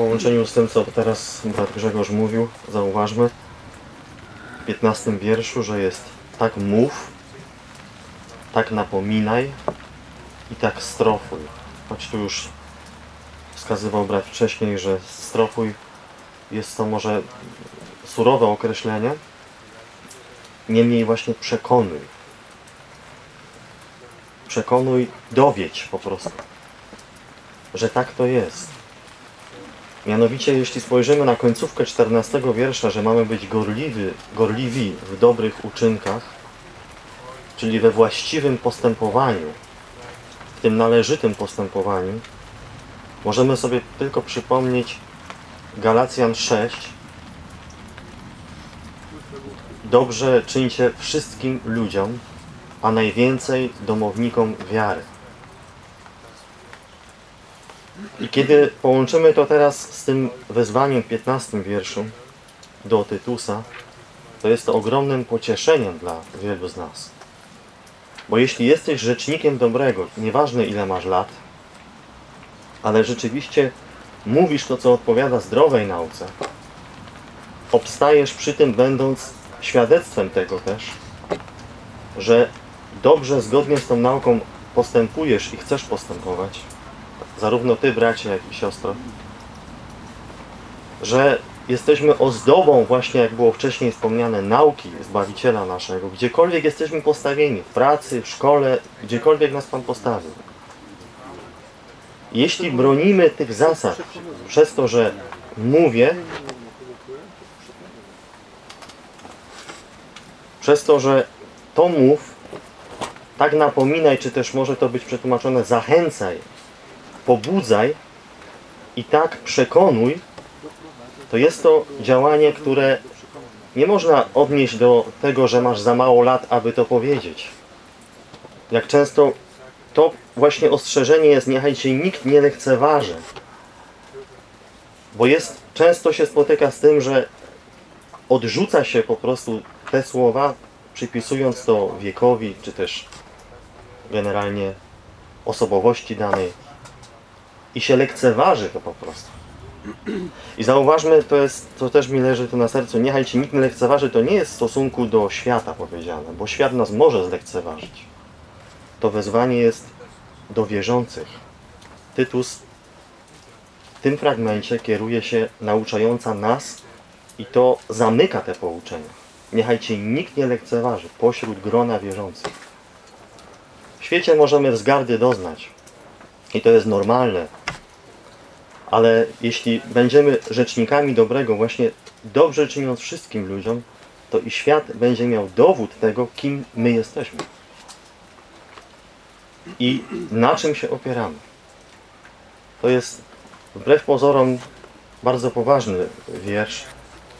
Połączeniu z tym, co teraz brat Grzegorz mówił, zauważmy w 15 wierszu, że jest tak mów, tak napominaj i tak strofuj. Choć tu już wskazywał brat wcześniej, że strofuj jest to może surowe określenie, niemniej właśnie przekonuj. Przekonuj, dowiedź po prostu, że tak to jest. Mianowicie, jeśli spojrzymy na końcówkę 14 wiersza, że mamy być gorliwi, gorliwi w dobrych uczynkach, czyli we właściwym postępowaniu, w tym należytym postępowaniu, możemy sobie tylko przypomnieć Galacjan 6. Dobrze czyńcie wszystkim ludziom, a najwięcej domownikom wiary. I kiedy połączymy to teraz z tym wezwaniem w 15 wierszu do Tytusa, to jest to ogromnym pocieszeniem dla wielu z nas. Bo jeśli jesteś rzecznikiem dobrego, nieważne ile masz lat, ale rzeczywiście mówisz to, co odpowiada zdrowej nauce, obstajesz przy tym, będąc świadectwem tego też, że dobrze, zgodnie z tą nauką postępujesz i chcesz postępować, zarówno ty, bracie, jak i siostro, że jesteśmy ozdobą, właśnie jak było wcześniej wspomniane, nauki Zbawiciela naszego, gdziekolwiek jesteśmy postawieni, w pracy, w szkole, gdziekolwiek nas Pan postawił. Jeśli bronimy tych zasad przez to, że mówię, przez to, że to mów, tak napominaj, czy też może to być przetłumaczone zachęcaj, pobudzaj i tak przekonuj, to jest to działanie, które nie można odnieść do tego, że masz za mało lat, aby to powiedzieć. Jak często to właśnie ostrzeżenie jest, niechaj się nikt nie lekceważy. Bo jest, często się spotyka z tym, że odrzuca się po prostu te słowa, przypisując to wiekowi, czy też generalnie osobowości danej i się lekceważy to po prostu. I zauważmy, to jest, to też mi leży tu na sercu, niechaj ci nikt nie lekceważy, to nie jest w stosunku do świata powiedziane, bo świat nas może zlekceważyć. To wezwanie jest do wierzących. Tytus w tym fragmencie kieruje się nauczająca nas i to zamyka te pouczenia. Niechaj cię nikt nie lekceważy pośród grona wierzących. W świecie możemy wzgardy doznać i to jest normalne, ale jeśli będziemy rzecznikami dobrego, właśnie dobrze czyniąc wszystkim ludziom, to i świat będzie miał dowód tego, kim my jesteśmy. I na czym się opieramy. To jest wbrew pozorom bardzo poważny wiersz.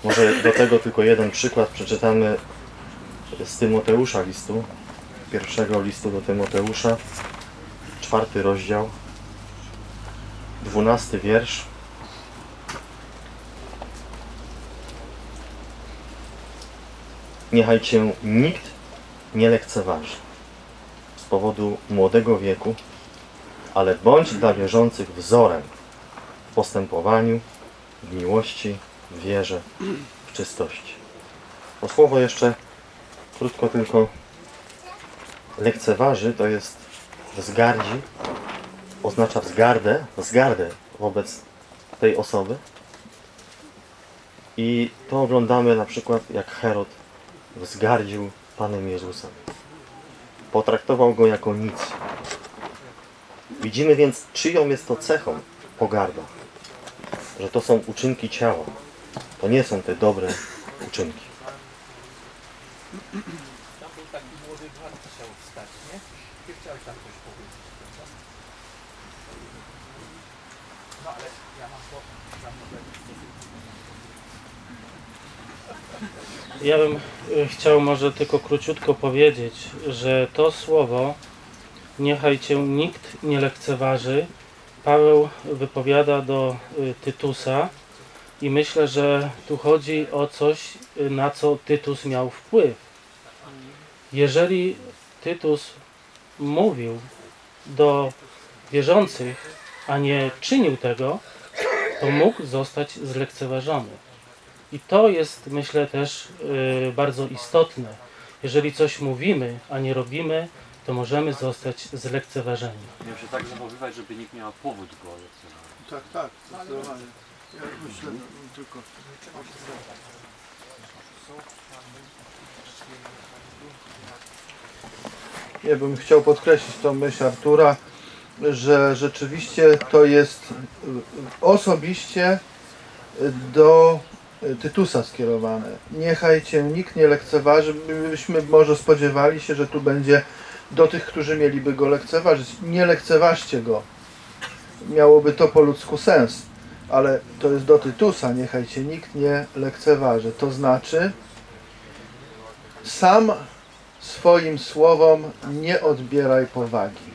Może do tego tylko jeden przykład przeczytamy z Tymoteusza listu, pierwszego listu do Tymoteusza, czwarty rozdział, dwunasty wiersz. Niechaj cię nikt nie lekceważy z powodu młodego wieku, ale bądź dla wierzących wzorem w postępowaniu, w miłości, w wierze, w czystości. To słowo jeszcze krótko tylko lekceważy, to jest wzgardzi, oznacza wzgardę, wzgardę wobec tej osoby. I to oglądamy na przykład jak Herod wzgardził Panem Jezusem. Potraktował go jako nic. Widzimy więc, czyją jest to cechą pogarda. Że to są uczynki ciała. To nie są te dobre uczynki. Ja bym y, chciał może tylko króciutko powiedzieć, że to słowo niechaj cię nikt nie lekceważy. Paweł wypowiada do y, Tytusa i myślę, że tu chodzi o coś, y, na co Tytus miał wpływ. Jeżeli Tytus mówił do wierzących, a nie czynił tego, to mógł zostać zlekceważony. I to jest, myślę, też y, bardzo istotne. Jeżeli coś mówimy, a nie robimy, to możemy zostać zlekceważeni. Miał się tak zachowywać, żeby nikt nie miał powód go lekceważyć. Tak, tak, zdecydowanie. Ja myślę tylko... Ja bym chciał podkreślić tą myśl Artura, że rzeczywiście to jest y, osobiście y, do y, Tytusa skierowane. Niechaj cię nikt nie lekceważy. Byśmy może spodziewali się, że tu będzie do tych, którzy mieliby go lekceważyć. Nie lekceważcie go. Miałoby to po ludzku sens, ale to jest do Tytusa. Niechaj cię nikt nie lekceważy. To znaczy, sam swoim słowom nie odbieraj powagi.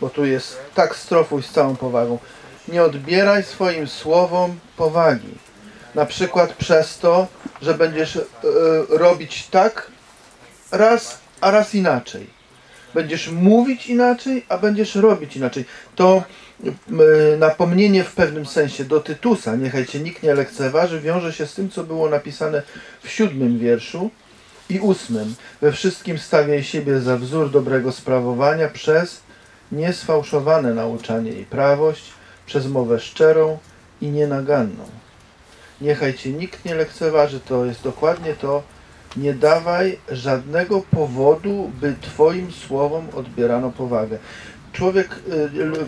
Bo tu jest tak strofuj z całą powagą. Nie odbieraj swoim słowom powagi. Na przykład przez to, że będziesz e, robić tak raz, a raz inaczej. Będziesz mówić inaczej, a będziesz robić inaczej. To e, napomnienie w pewnym sensie do Tytusa, niechaj cię nikt nie lekceważy, wiąże się z tym, co było napisane w siódmym wierszu i ósmym. We wszystkim stawiaj siebie za wzór dobrego sprawowania przez niesfałszowane nauczanie i prawość, przez mowę szczerą i nienaganną. Niechaj cię nikt nie lekceważy, to jest dokładnie to, nie dawaj żadnego powodu, by Twoim słowom odbierano powagę. Człowiek, y,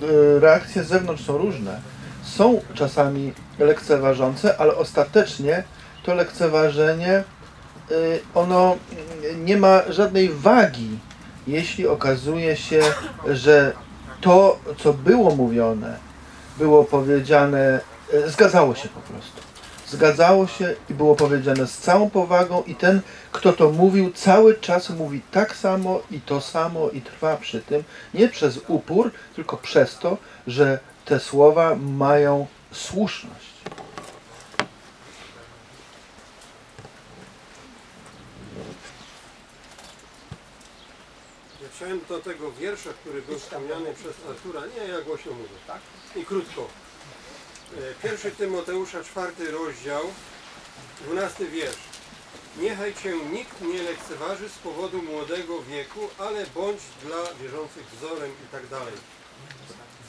y, reakcje z zewnątrz są różne. Są czasami lekceważące, ale ostatecznie to lekceważenie, y, ono nie ma żadnej wagi, jeśli okazuje się, że to, co było mówione, było powiedziane, y, zgadzało się po prostu zgadzało się i było powiedziane z całą powagą i ten, kto to mówił, cały czas mówi tak samo i to samo i trwa przy tym, nie przez upór, tylko przez to, że te słowa mają słuszność. Ja chciałem do tego wiersza, który był wspomniany przez Artura, nie, ja głośno mówię, tak? I krótko. E, Pierwszy Tymoteusza, czwarty rozdział, dwunasty wiersz. Niechaj cię nikt nie lekceważy z powodu młodego wieku, ale bądź dla wierzących wzorem i tak dalej.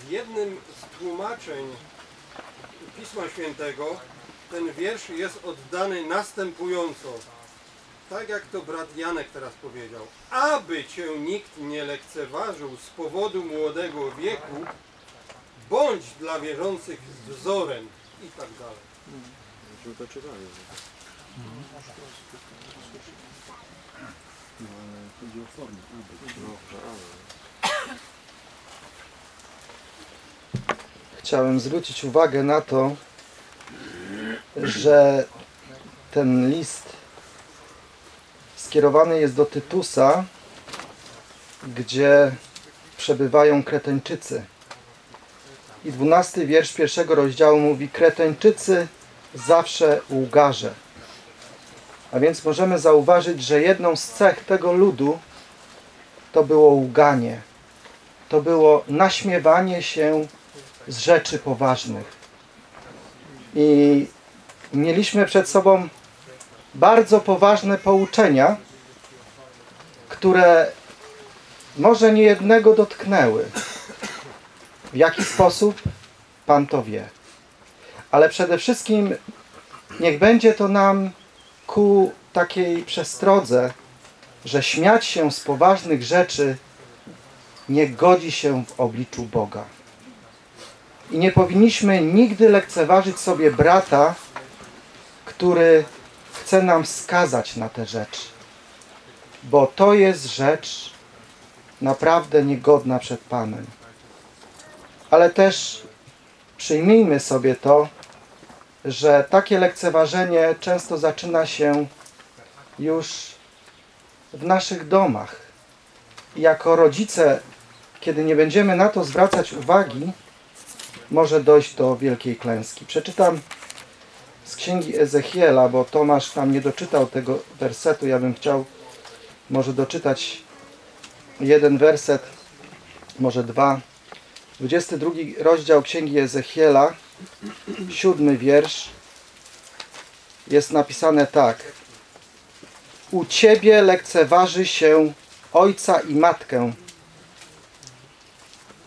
W jednym z tłumaczeń Pisma Świętego ten wiersz jest oddany następująco. Tak jak to brat Janek teraz powiedział. Aby cię nikt nie lekceważył z powodu młodego wieku, bądź dla wierzących wzorem i tak dalej. Chciałem zwrócić uwagę na to, że ten list skierowany jest do Tytusa, gdzie przebywają Kreteńczycy. I dwunasty wiersz pierwszego rozdziału mówi Kreteńczycy zawsze łgarze. A więc możemy zauważyć, że jedną z cech tego ludu to było łganie. To było naśmiewanie się z rzeczy poważnych. I mieliśmy przed sobą bardzo poważne pouczenia, które może nie jednego dotknęły. W jaki sposób? Pan to wie. Ale przede wszystkim niech będzie to nam ku takiej przestrodze, że śmiać się z poważnych rzeczy nie godzi się w obliczu Boga. I nie powinniśmy nigdy lekceważyć sobie brata, który chce nam wskazać na tę rzecz. Bo to jest rzecz naprawdę niegodna przed Panem. Ale też przyjmijmy sobie to, że takie lekceważenie często zaczyna się już w naszych domach. Jako rodzice, kiedy nie będziemy na to zwracać uwagi, może dojść do wielkiej klęski. Przeczytam z księgi Ezechiela, bo Tomasz tam nie doczytał tego wersetu. Ja bym chciał może doczytać jeden werset, może dwa. 22 rozdział księgi Ezechiela, siódmy wiersz. Jest napisane tak. U Ciebie lekceważy się ojca i matkę.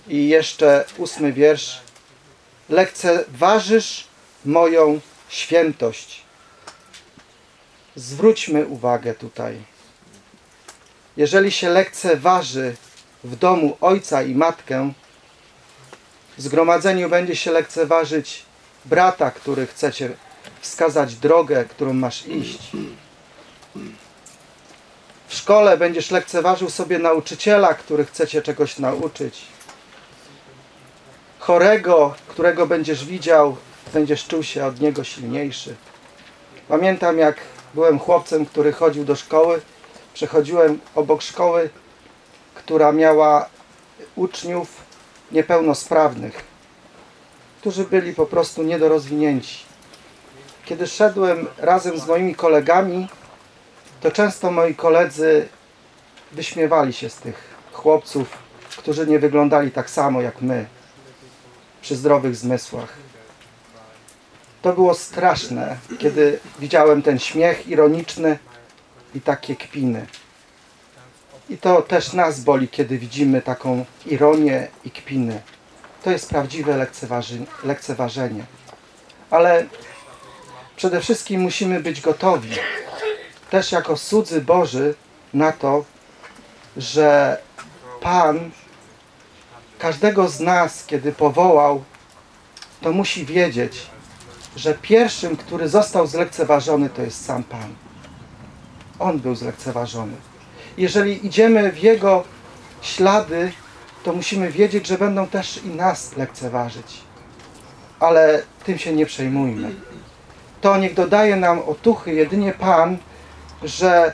I jeszcze ósmy wiersz. Lekceważysz moją świętość. Zwróćmy uwagę tutaj. Jeżeli się lekceważy w domu ojca i matkę, w zgromadzeniu będzie się lekceważyć brata, który chcecie wskazać drogę, którą masz iść. W szkole będziesz lekceważył sobie nauczyciela, który chce cię czegoś nauczyć. Chorego, którego będziesz widział, będziesz czuł się od niego silniejszy. Pamiętam, jak byłem chłopcem, który chodził do szkoły, przechodziłem obok szkoły, która miała uczniów niepełnosprawnych, którzy byli po prostu niedorozwinięci. Kiedy szedłem razem z moimi kolegami, to często moi koledzy wyśmiewali się z tych chłopców, którzy nie wyglądali tak samo jak my, przy zdrowych zmysłach. To było straszne, kiedy widziałem ten śmiech ironiczny i takie kpiny. I to też nas boli, kiedy widzimy taką ironię i kpiny. To jest prawdziwe lekceważenie. Ale przede wszystkim musimy być gotowi, też jako cudzy Boży, na to, że Pan każdego z nas, kiedy powołał, to musi wiedzieć, że pierwszym, który został zlekceważony, to jest sam Pan. On był zlekceważony. Jeżeli idziemy w Jego ślady, to musimy wiedzieć, że będą też i nas lekceważyć. Ale tym się nie przejmujmy. To niech dodaje nam otuchy jedynie Pan, że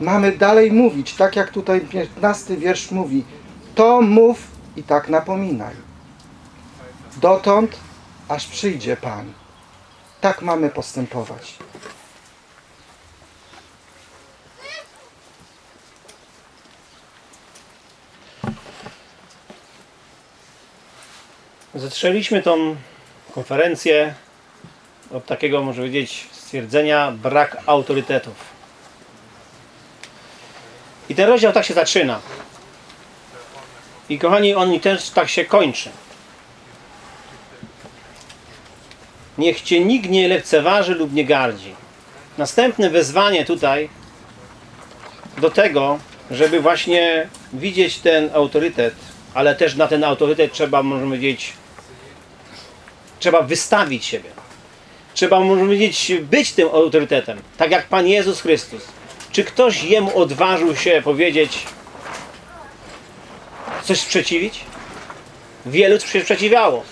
mamy dalej mówić, tak jak tutaj 15 wiersz mówi. To mów i tak napominaj. Dotąd, aż przyjdzie Pan. Tak mamy postępować. Zaczęliśmy tą konferencję od takiego, może powiedzieć, stwierdzenia brak autorytetów. I ten rozdział tak się zaczyna. I kochani, on też tak się kończy. Niech cię nikt nie lekceważy lub nie gardzi. Następne wezwanie tutaj do tego, żeby właśnie widzieć ten autorytet, ale też na ten autorytet trzeba, możemy powiedzieć, trzeba wystawić siebie. Trzeba, możemy powiedzieć, być tym autorytetem. Tak jak Pan Jezus Chrystus. Czy ktoś jemu odważył się powiedzieć coś sprzeciwić? Wielu się sprzeciwiało.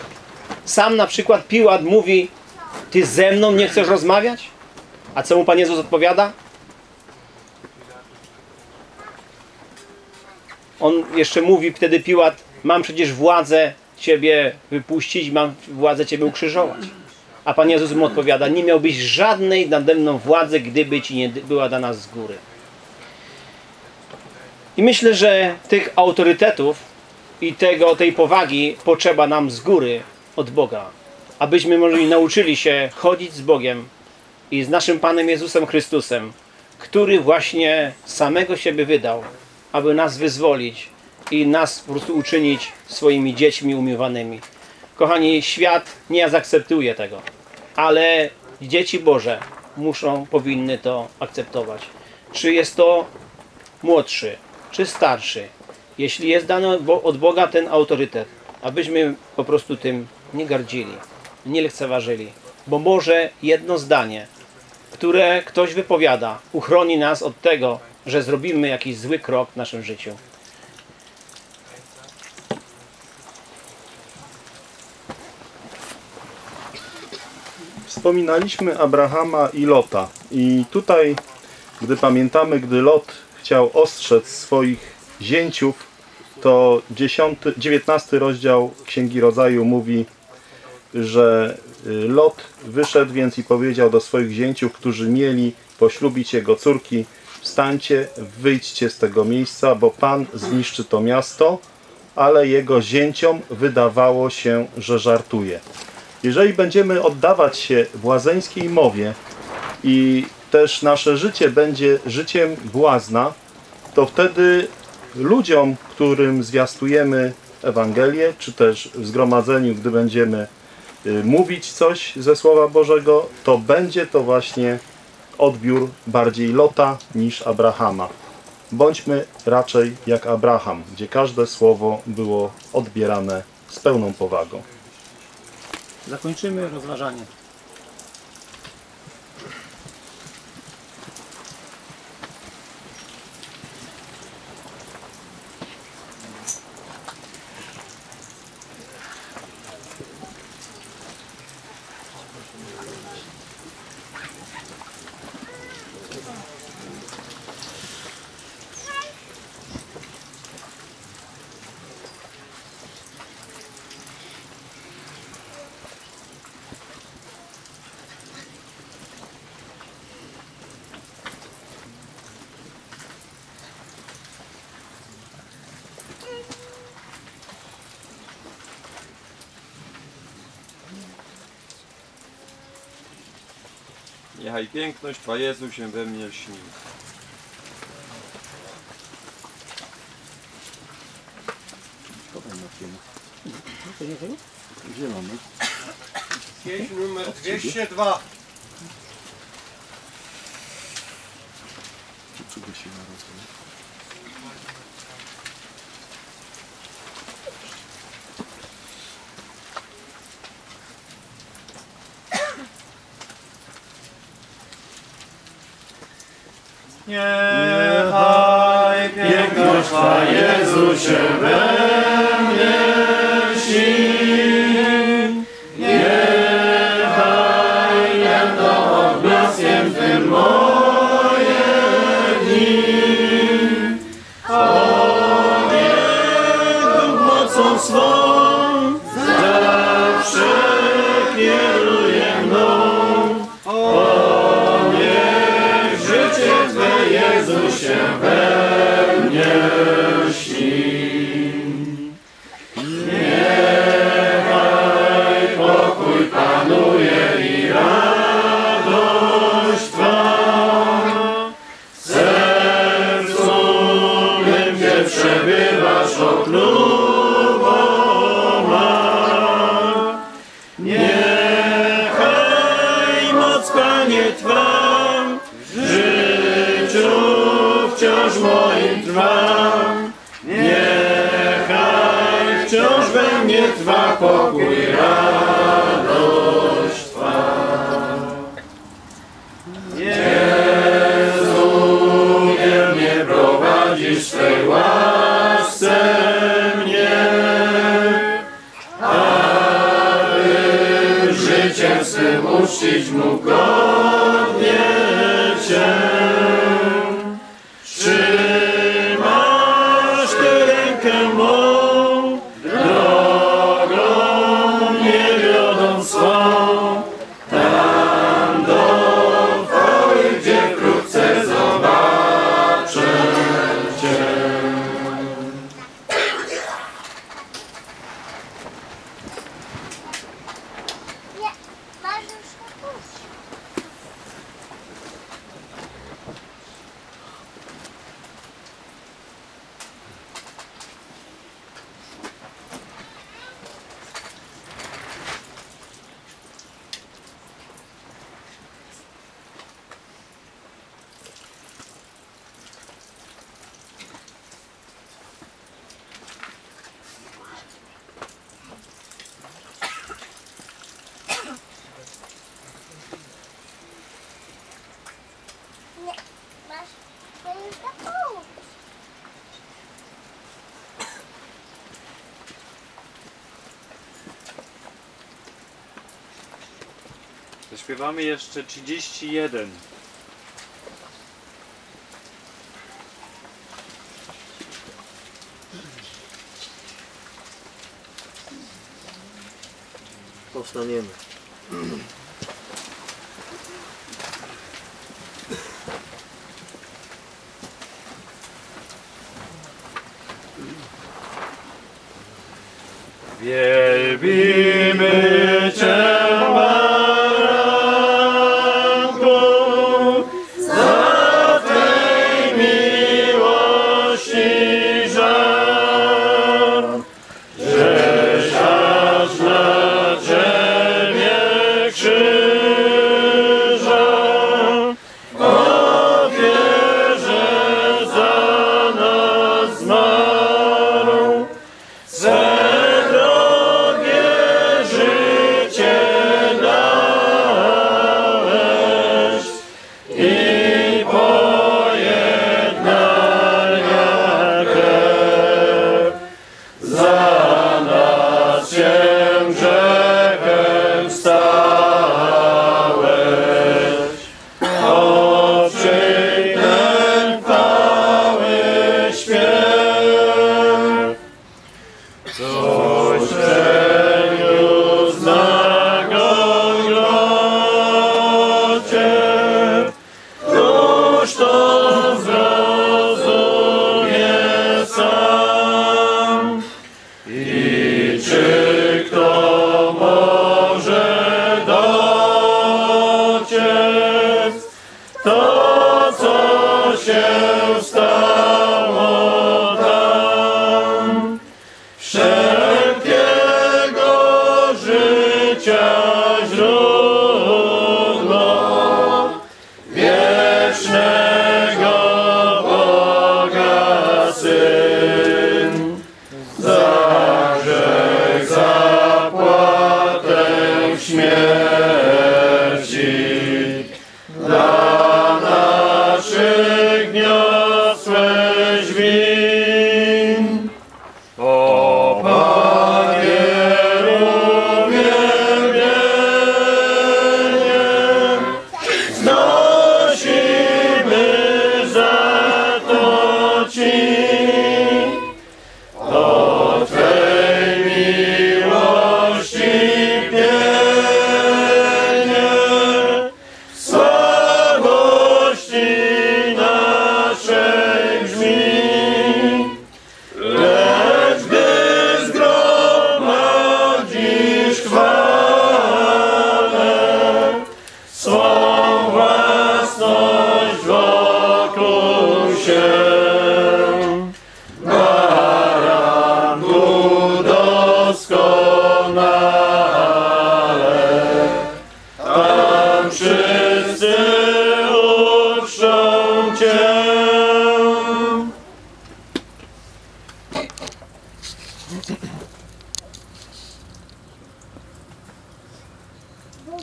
Sam na przykład Piłat mówi ty ze mną nie chcesz rozmawiać? A co mu Pan Jezus odpowiada? On jeszcze mówi wtedy Piłat, mam przecież władzę Ciebie wypuścić, mam władzę Ciebie ukrzyżować. A Pan Jezus mu odpowiada, nie miałbyś żadnej nade mną władzy, gdyby Ci nie była dana z góry. I myślę, że tych autorytetów i tego, tej powagi potrzeba nam z góry od Boga. Abyśmy może nauczyli się chodzić z Bogiem i z naszym Panem Jezusem Chrystusem, który właśnie samego siebie wydał, aby nas wyzwolić i nas po prostu uczynić swoimi dziećmi umiłowanymi. Kochani, świat nie zaakceptuje tego, ale dzieci Boże muszą, powinny to akceptować. Czy jest to młodszy, czy starszy, jeśli jest dany od Boga ten autorytet, abyśmy po prostu tym nie gardzili, nie lekceważyli, bo może jedno zdanie, które ktoś wypowiada, uchroni nas od tego, że zrobimy jakiś zły krok w naszym życiu. Wspominaliśmy Abrahama i Lota. I tutaj, gdy pamiętamy, gdy Lot chciał ostrzec swoich zięciów, to 10, 19 rozdział Księgi Rodzaju mówi, że y, Lot wyszedł więc i powiedział do swoich zięciów, którzy mieli poślubić jego córki, wstańcie, wyjdźcie z tego miejsca, bo Pan zniszczy to miasto, ale jego zięciom wydawało się, że żartuje. Jeżeli będziemy oddawać się błazeńskiej mowie i też nasze życie będzie życiem błazna, to wtedy ludziom, którym zwiastujemy Ewangelię, czy też w zgromadzeniu, gdy będziemy mówić coś ze Słowa Bożego, to będzie to właśnie odbiór bardziej Lota niż Abrahama. Bądźmy raczej jak Abraham, gdzie każde słowo było odbierane z pełną powagą. Zakończymy rozważanie. Niechaj piękność Twa Jezu się we mnie lśni. Pieśń numer 202. Zaśpiewamy jeszcze 31. Powstaniemy.